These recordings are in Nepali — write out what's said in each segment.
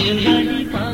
就让你半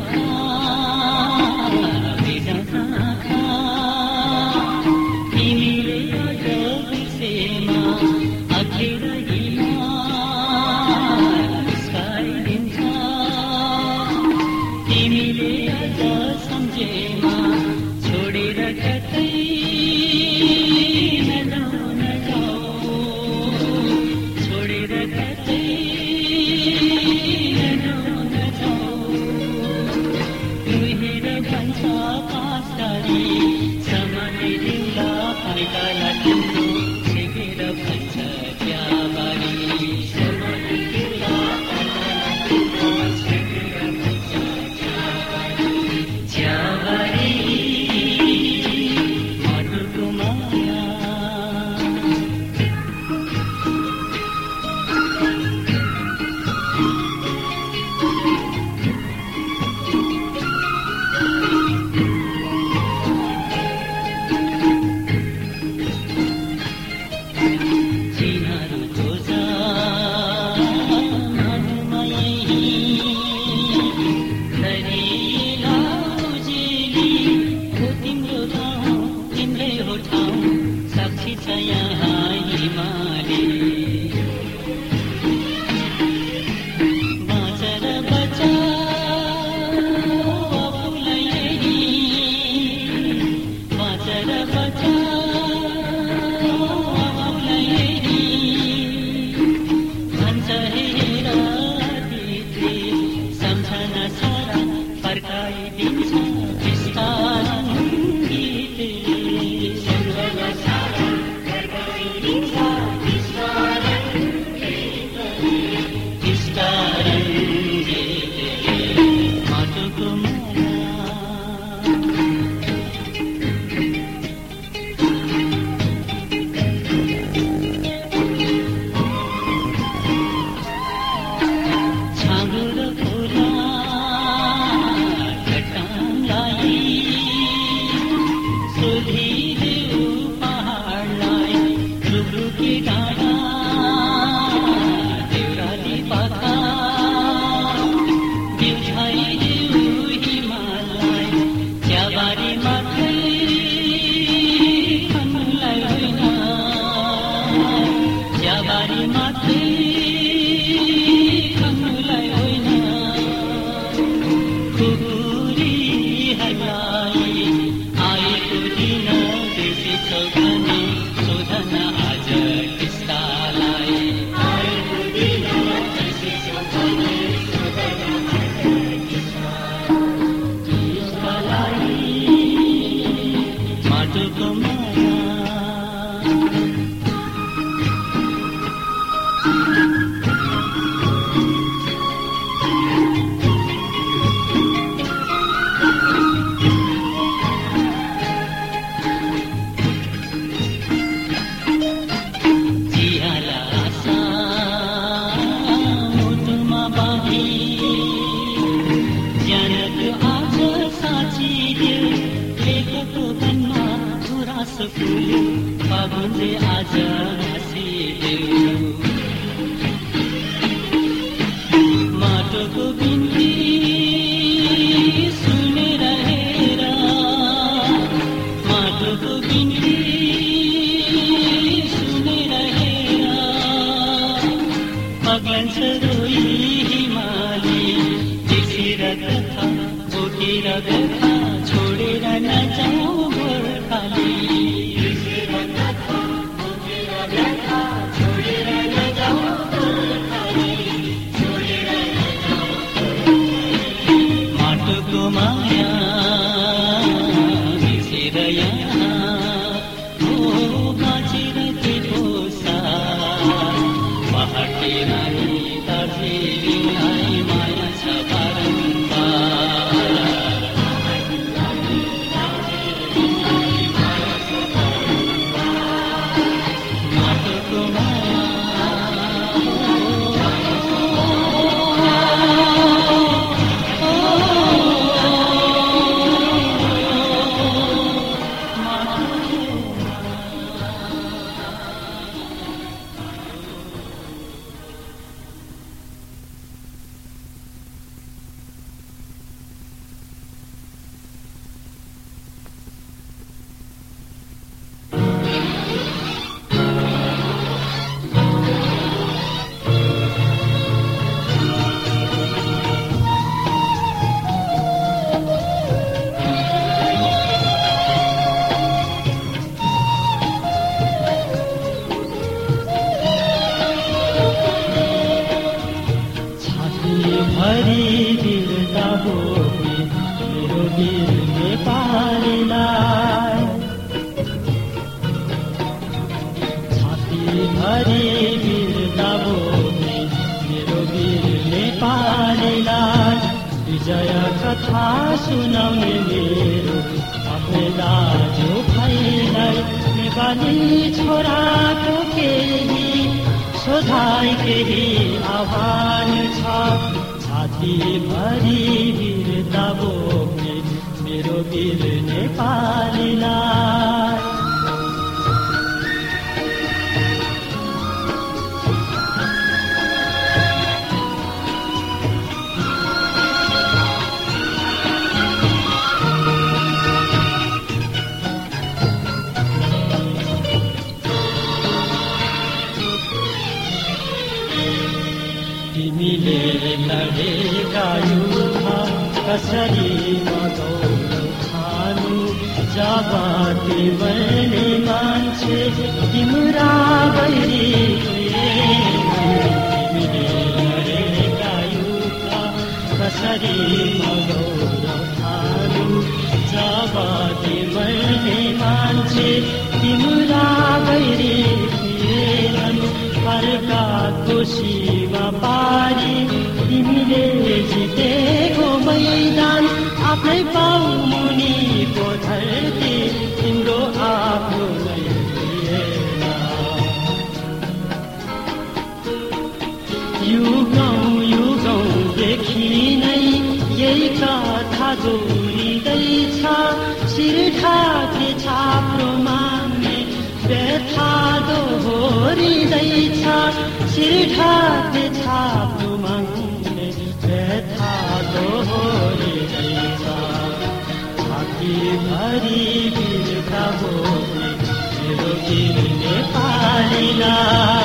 विजय कथा सुनाउने मेरो आफ्नै दाजु भाइलाई नेपाली छोराको केही सोधाइ केही आह्वान छ। छाती भरि वीरता बोक्ने मेरो वीर नेपालीलाई। कसरी मगाउनु खानु जब तिमीले मान्छे तिम्रा युद्ध कसरी मगाउनु खानु जब मान्छे तिम्रा बैरी थिएनन् अर्काको सीमा पारी तिमीले जितेको मैदान आफ्नै पाउ मुनिको धरती तिम्रो आफ्नो युगौँ युगौँदेखि नै यही कथा जोडिँदैछ। सिरठाके छाप्रो माग्ने व्यथा दोहोरिँदैछ। सिरठाके छाप्रो नेपालीलाई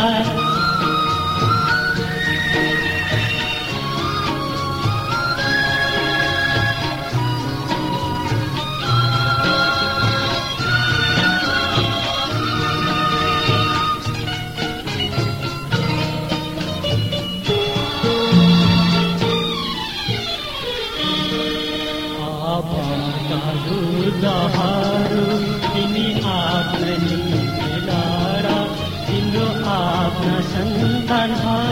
times high.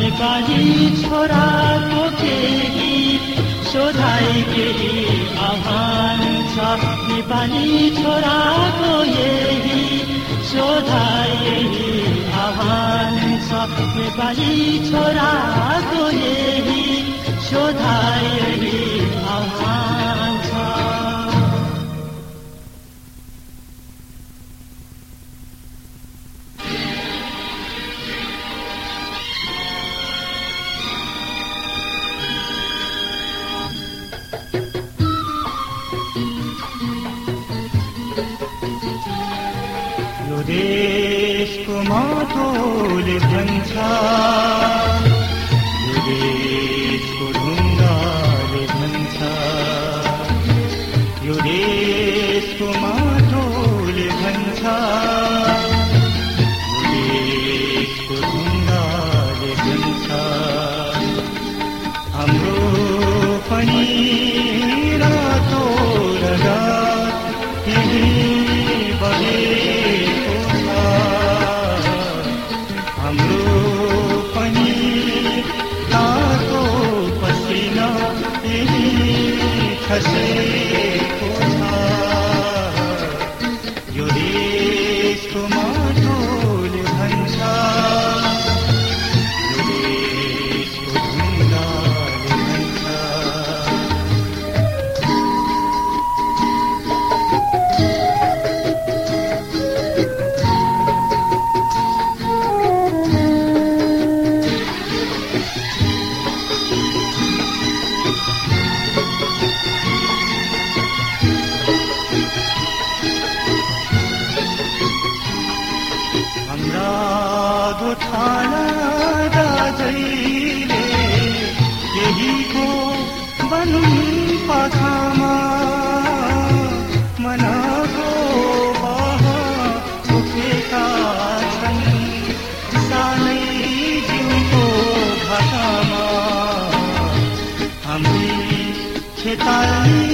नेपाली छोराको केही सोधाइ केही आह्वान छ नेपाली छोराको यही सोधाइ यही आह्वान नेपाली छोराको यही शोधायली आउँछ यो देशको माटोले भन्छ हसी I.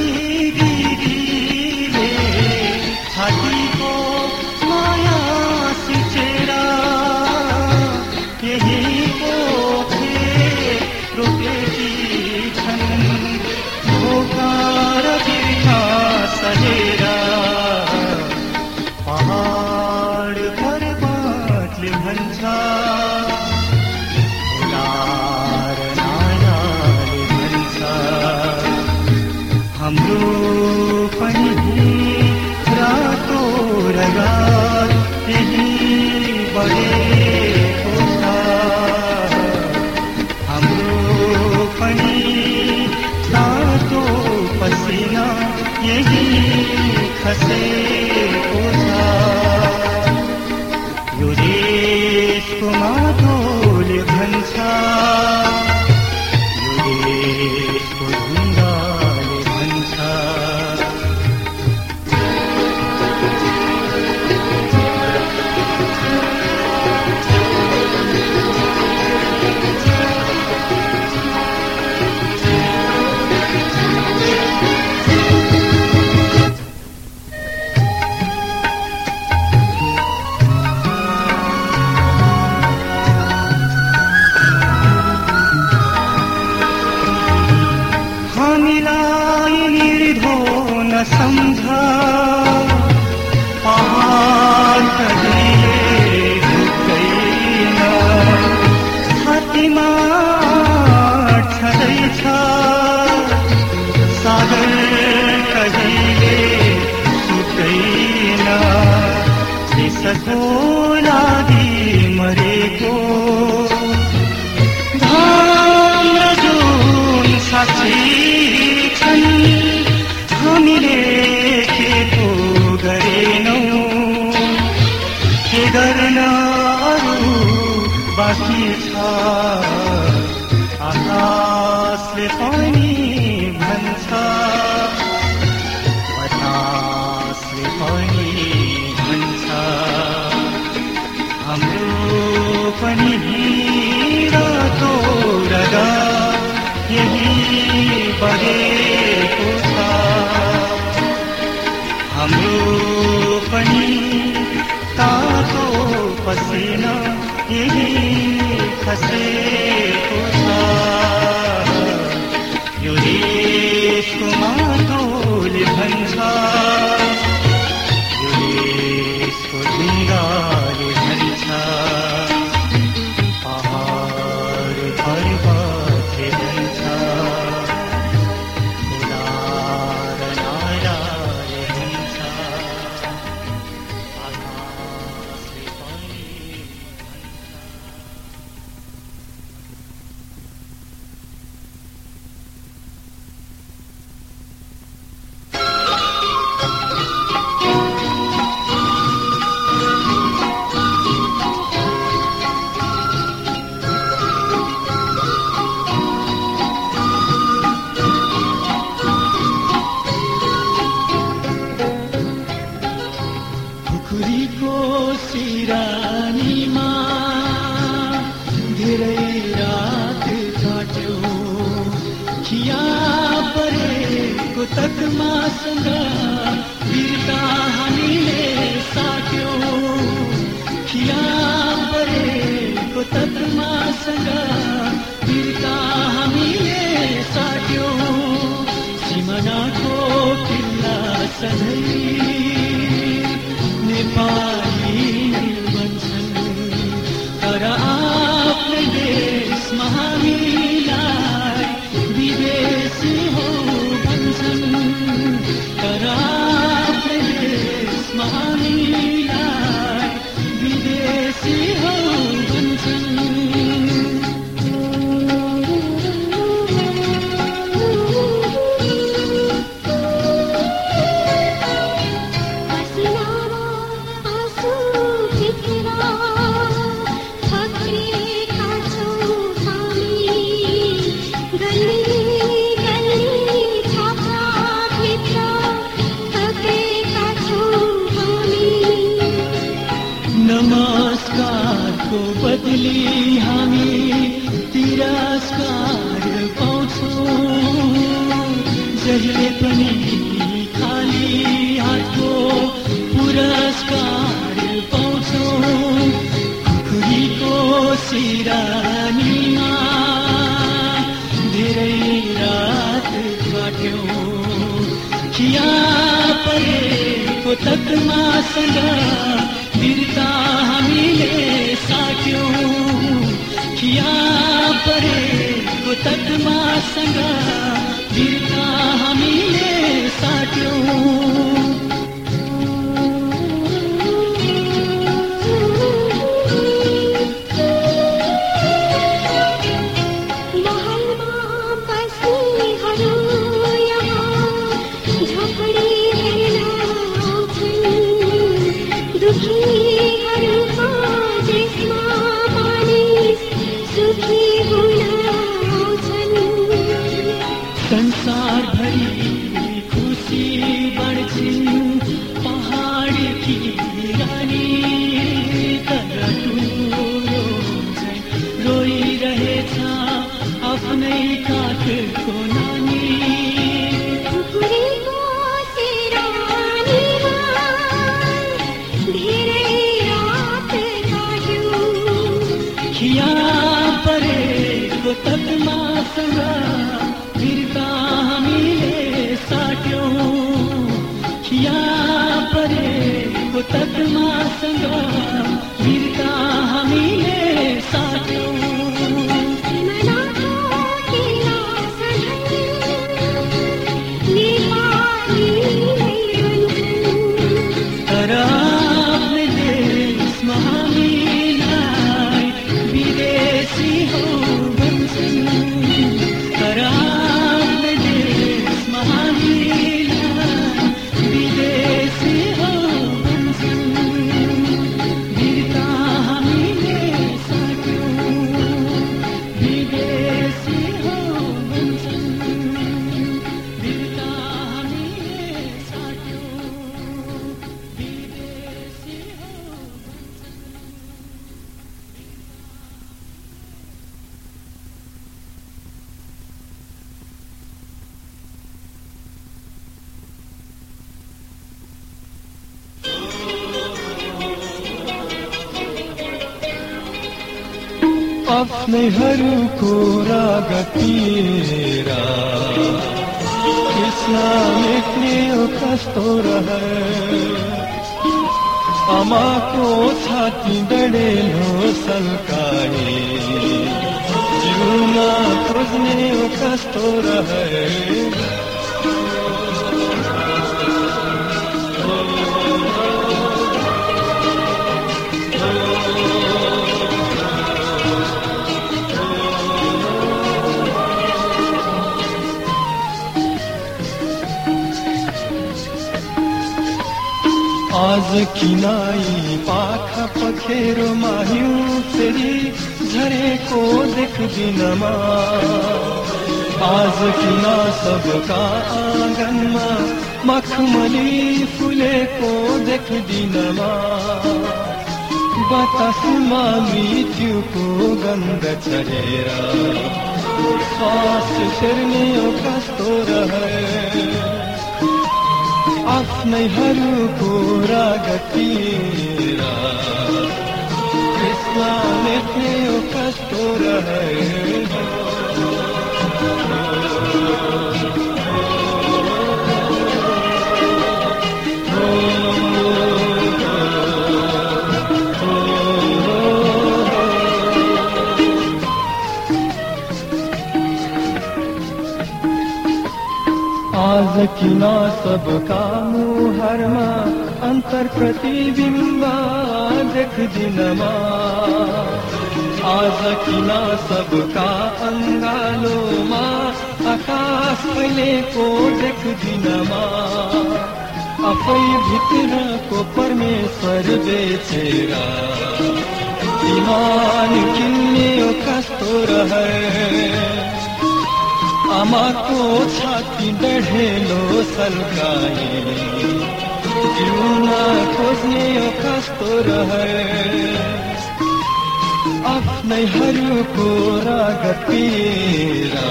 हसीना यही हसीना को बदली हामी तिरस्कार पाउँछौँ। जहिले पनि खाली हातको पुरस्कार पाउँछौँ। खुरीको सिरानीमा धेरै रात काट्यौँ खिया परेको तकमासँग बिर्ता हामीले परे त मां संगा हमी सा तक माँ आफ्नैहरूको रागतिरा कृष्ण मेट्ने कस्तो रहे? आमाको छाती डढेलो सल्काए जिउमा खोज्ने कस्तो रहे? किनाई पाखा पखेरो माहिउ फेरि झरेको देख्दिनमा आज किन सबका आँगनमा मखमली फुलेको देख्दिनमा बतासमा मृत्युको गन्ध छरेर श्वास फेर्ने कस्तो रहे आफ्नैहरूको रागतिरा कृष्ण मेट्ने कस्तो रहे। किन सबका मुहारमा अन्तर प्रतिबिम्ब देख्दिनमा आज किन सबका अङ्गालोमा आकाश फैलेको देख्दिनमा आफै भित्रको परमेश्वर बेचेर इमान किन्ने कस्तो रहे आमाको छाती डढेलो सल्काए जिउमा खोज्ने कस्तो रहे आफ्नैहरूको रागतिरा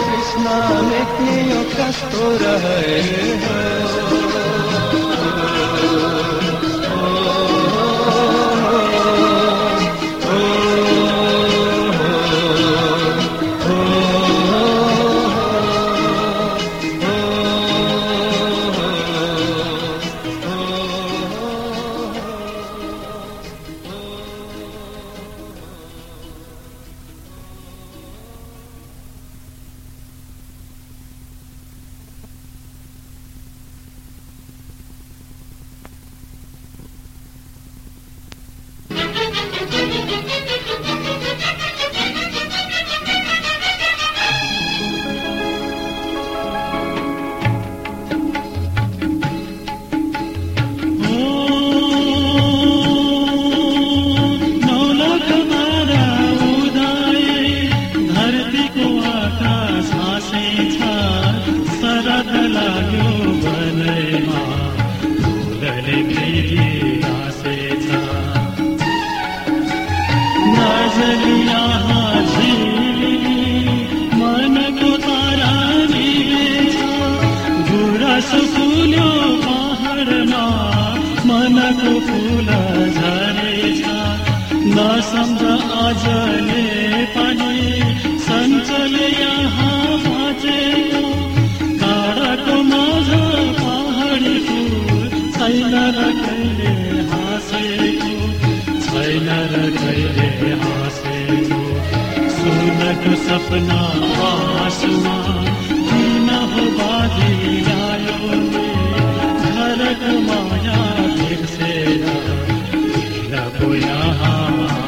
कृष्ण मेट्ने यो कस्तो रहे नसम्झ अझले पनि सञ्चल यहाँ बाँचेको काँडाको माझ पहाडी फुल छैन र कहिले हाँसेको। छैन र कहिले हाँसेको। सुनको सपना आँसुमा किन हो बाँधी ल्यायो घरको माया बिर्सेर यहाँ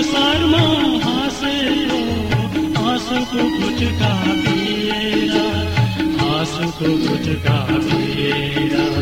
સંસારમાં હાસે આંસુ ગુજકા પિયેરા આંસુ ગુજકા પિયેરા